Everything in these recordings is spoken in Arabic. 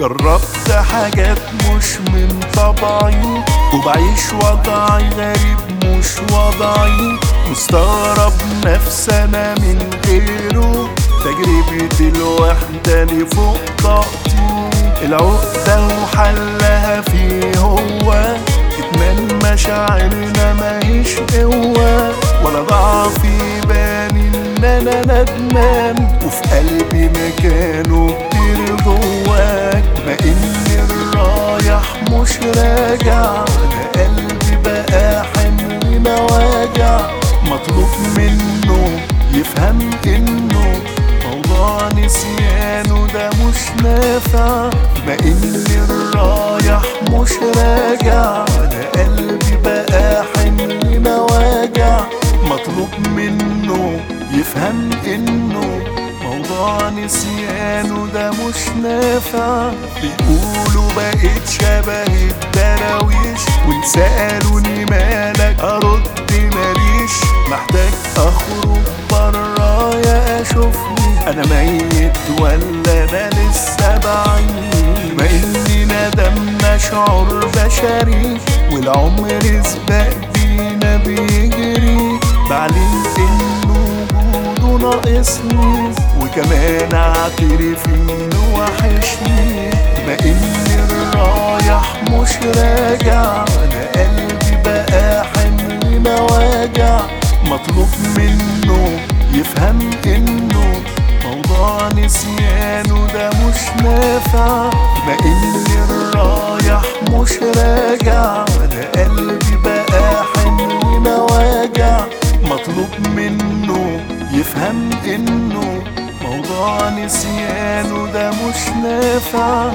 جربت حاجات مش من طبعي وبعيش وضعي غريب مش وضعي. مستغرب نفسي أنا من غيره. تجربة الوحدة اللي فوق طاقتي. العقدة وحلها فيه هو. كتمان مشاعرنا ماهيش قوة. ولا ضعف يبان إن أنا ندمان. وفي قلبي مكانه كتير جواك مطلوب منه يفهم إنه موضوع نسيانه ده مش نافع. ما اني الرايح مش راجع أنا قلبي بقى حمل مواجع. مطلوب منه يفهم إنه موضوع نسيانه ده مش نافع. بيقولوا بقيت شبه الدراويش وان سألوني مالك. أرد ميت ولا أنا لسه بعيش ما اني ندم شعور بشري والعمر سباق بينا بيجري. بعلم انه وجوده ناقصني وكمان اعترف انه وحشني. ما اني الرايح مش راجع أنا قلبي بقى حمل مواجع مطلوب منه يفهم إنه موضوع نسيانه ده مش نافع ما اني الرايح مش راجع أنا قلبي بقى حمل مواجع مطلوب منه يفهم إنه موضوع نسيانه ده مش نافع.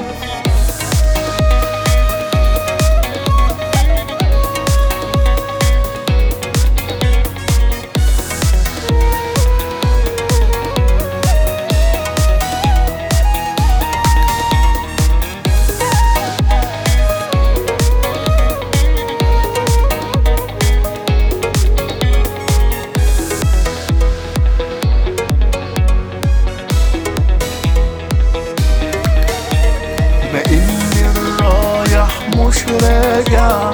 مش راجع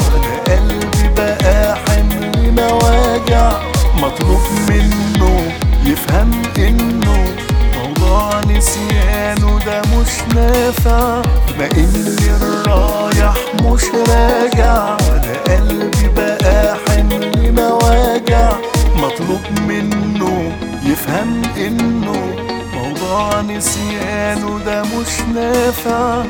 قلبي بقى حمل مواجع. مطلوب منه يفهم إنه موضوع نسيانه ده مش نافع. ما اني الرايح مش راجع. قلبي بقى حمل مواجع. مطلوب منه يفهم إنه موضوع نسيانه ده مش نافع.